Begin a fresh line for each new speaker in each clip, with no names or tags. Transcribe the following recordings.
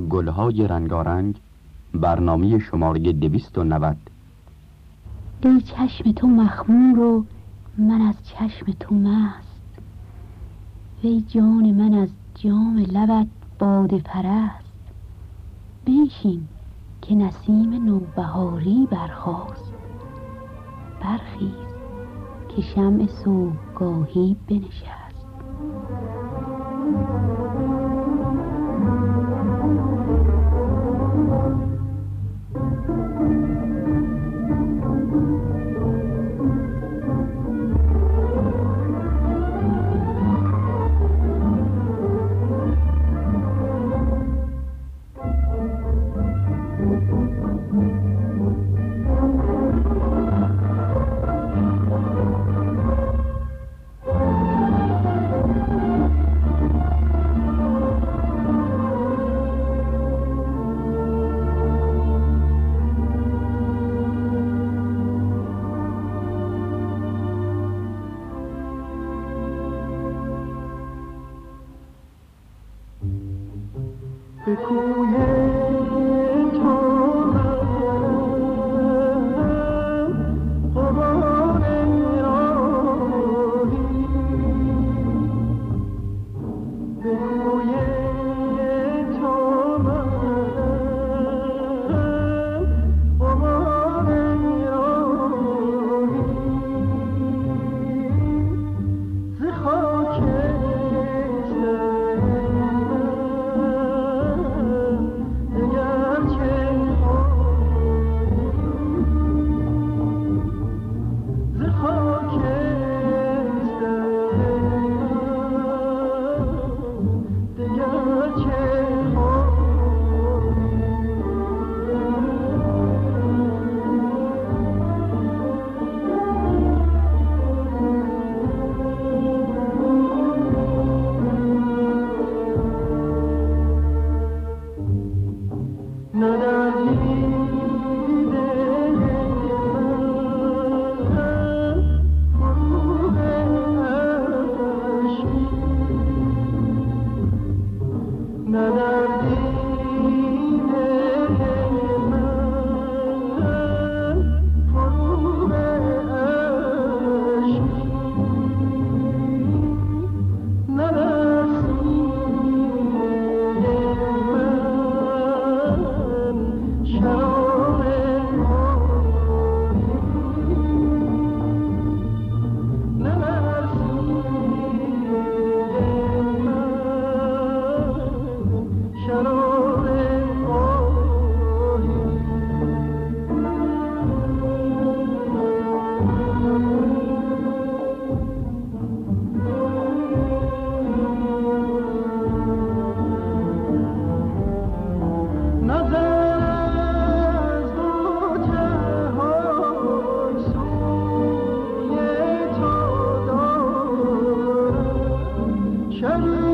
گلهای رنگارنگ برنامه شماره دویست و نود.
ای چشم تو مخمور و من از چشم تو مست. وی جان من از جام لبت باد پرست بنشین که نسیم نوبهاری برخاست. برخیز که شمع صبحگاهی بنشست. Shut up.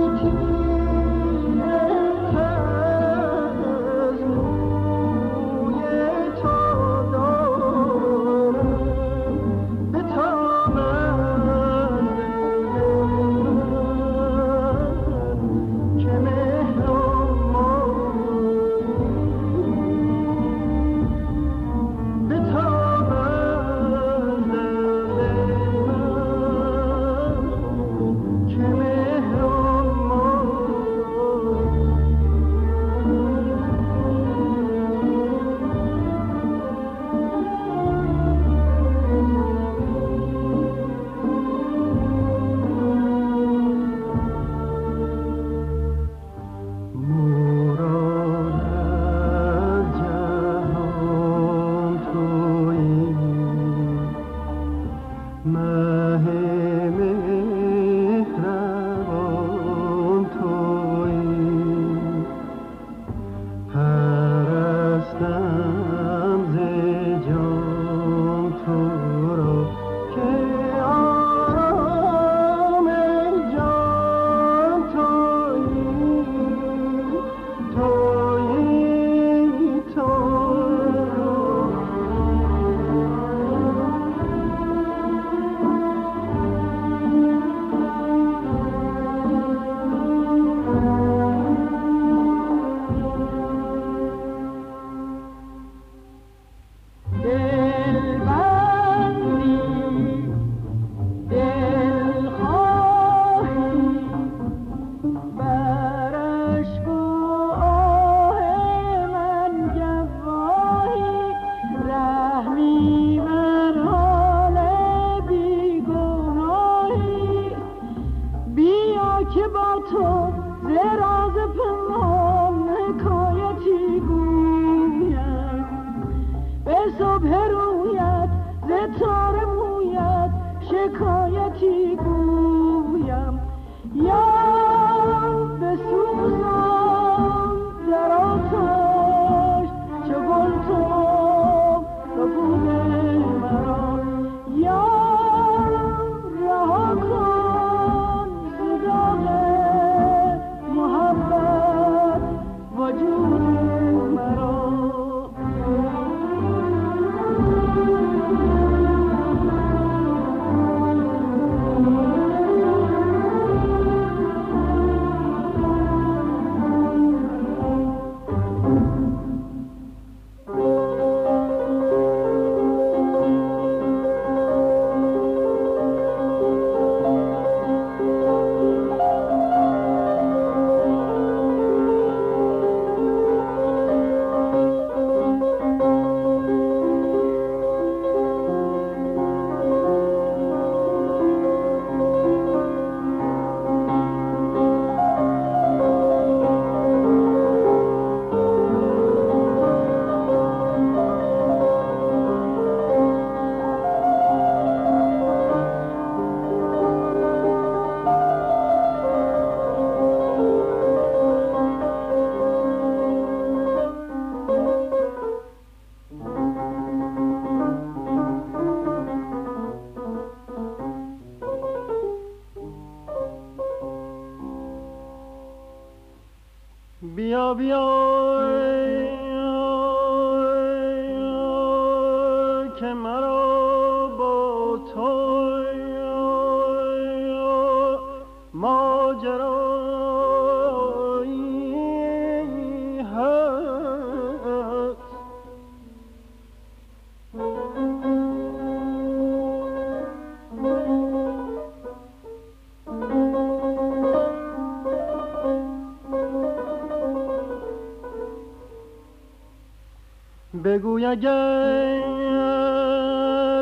بگوی اگر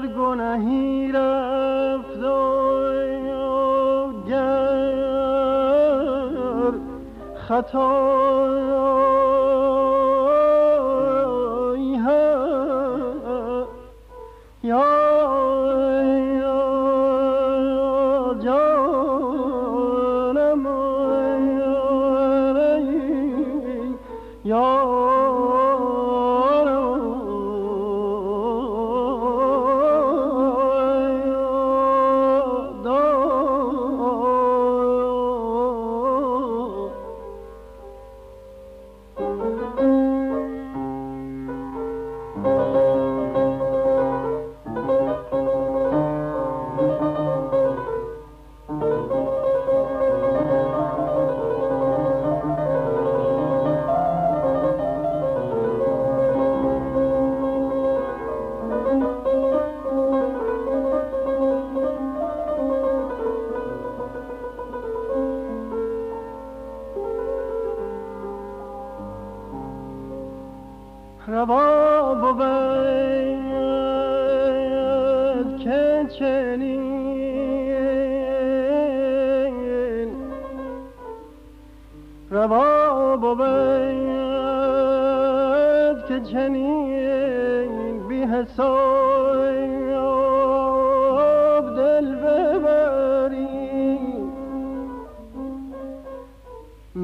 گناهی رفت گر خطایی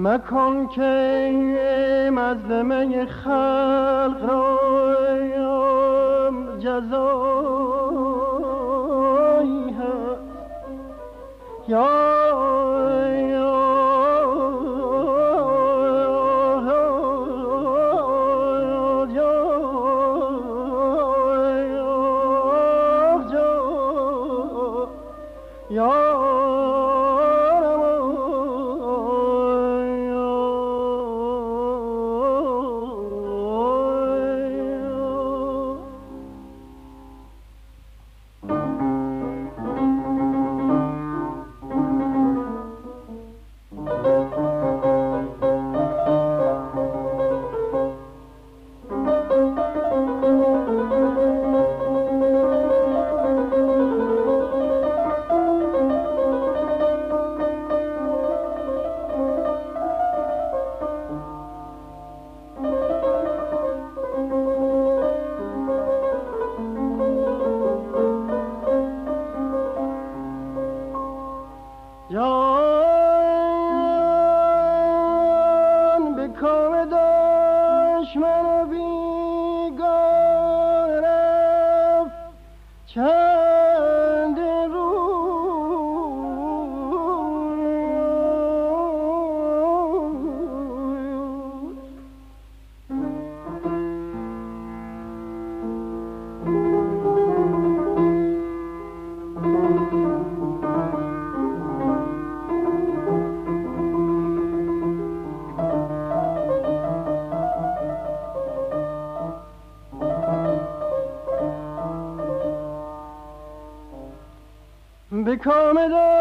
مکن که مظلمه خلق را جزایی هست. یا به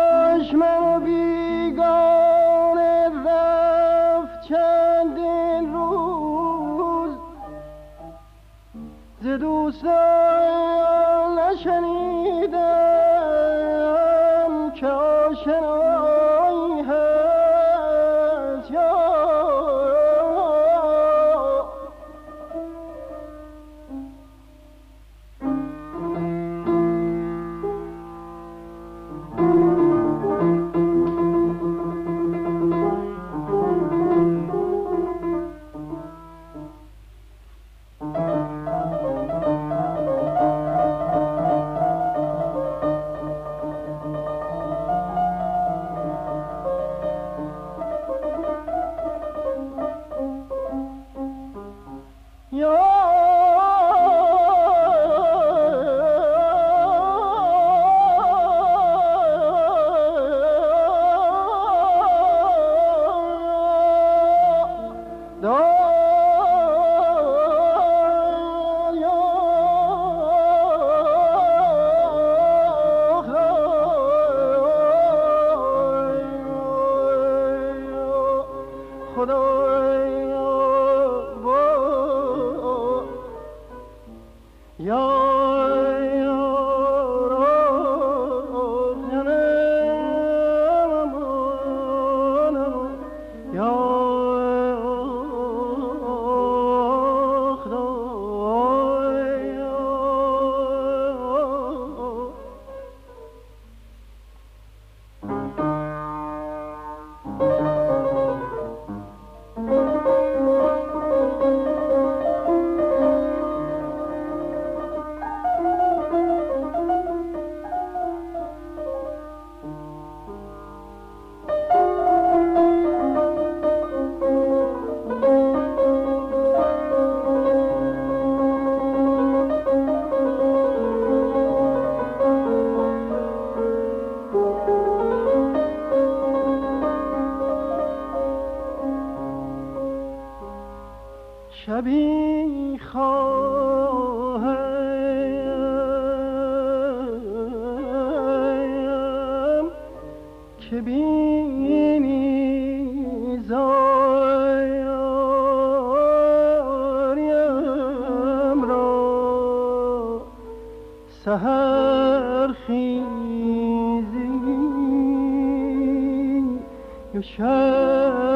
شبی خواهم که بینی زاریم را. سهر خیزی و شب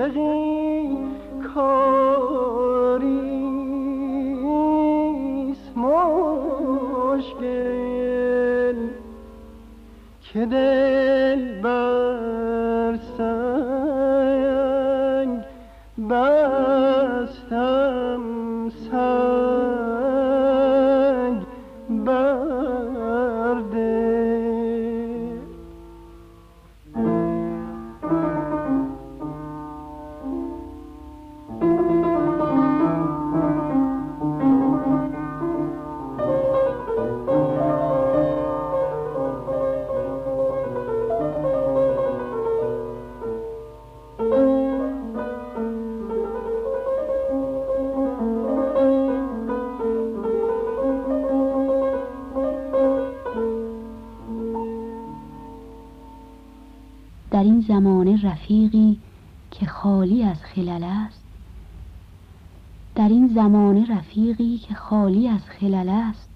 عاشقی کاریست مشکل. که
در این زمانه رفیقی که خالی از خلل است؟ در این زمانه رفیقی که خالی از خلل است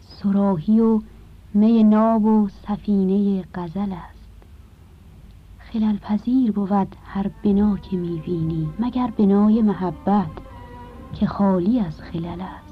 صراحی و می ناب و سفینه غزل است. خلل پذیر بود هر بنا که می‌بینی مگر بنای محبت که خالی از خلل است؟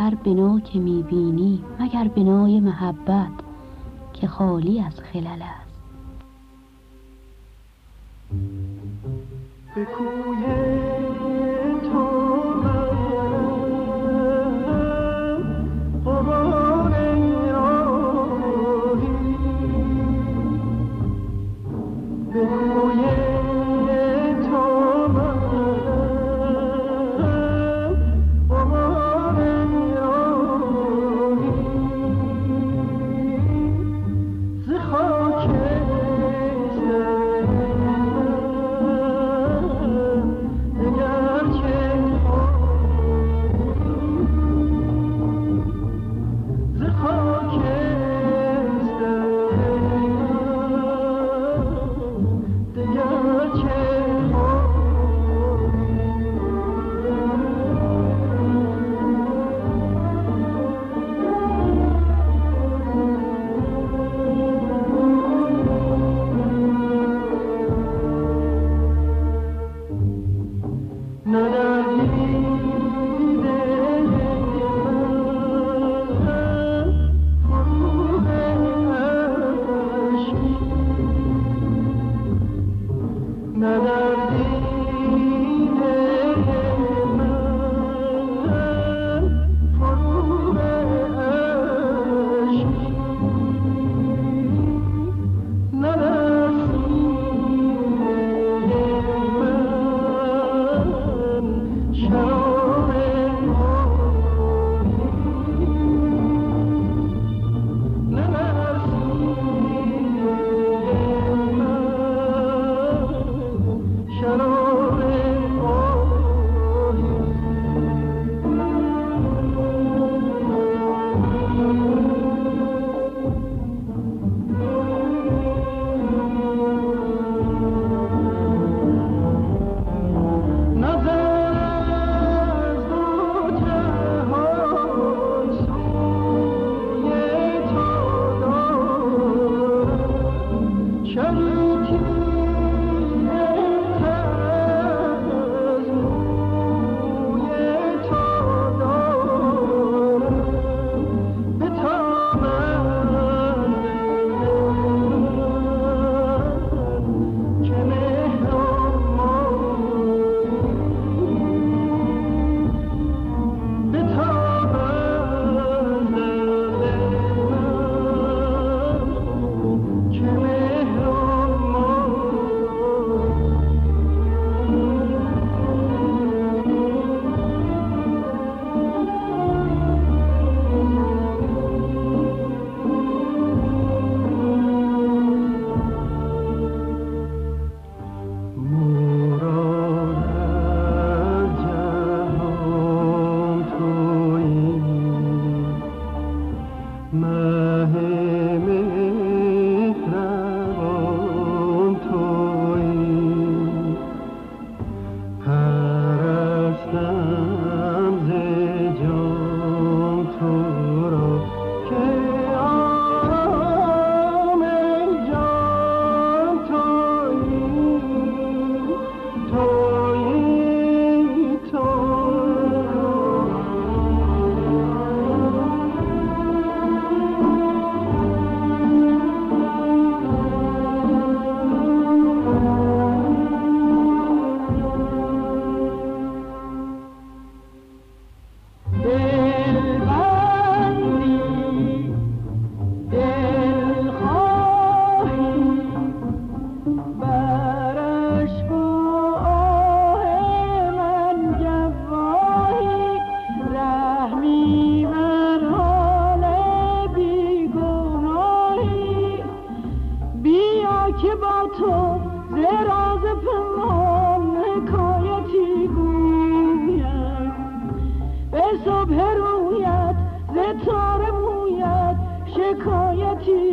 هر بنا که می‌بینی مگر بنای محبت که خالی از خلل است.
شکایتی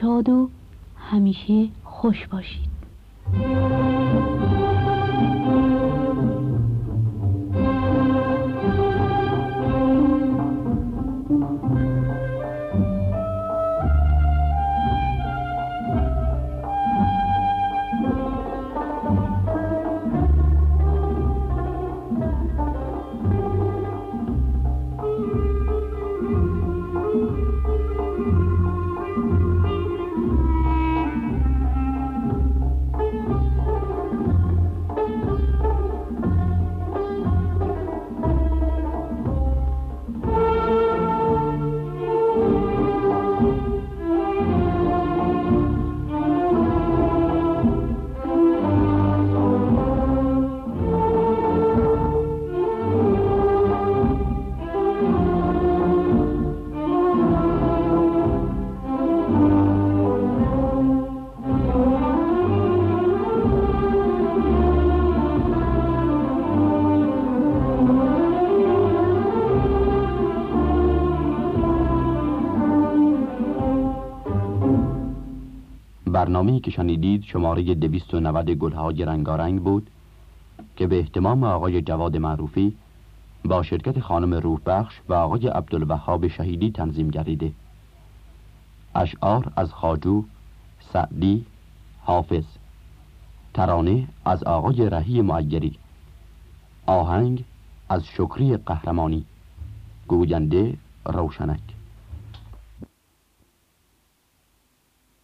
شاد و همیشه خوش باشید.
برنامه که شنیدید شماره 290 گلهای رنگارنگ بود که به احتمام آقای جواد معروفی با شرکت خانم روح بخش و آقای عبدالوهاب شهیدی تنظیم گردیده اشعار از خاجو سعدی حافظ. ترانه از آقای رهی معیری. آهنگ از شکری قهرمانی. گوینده روشنک.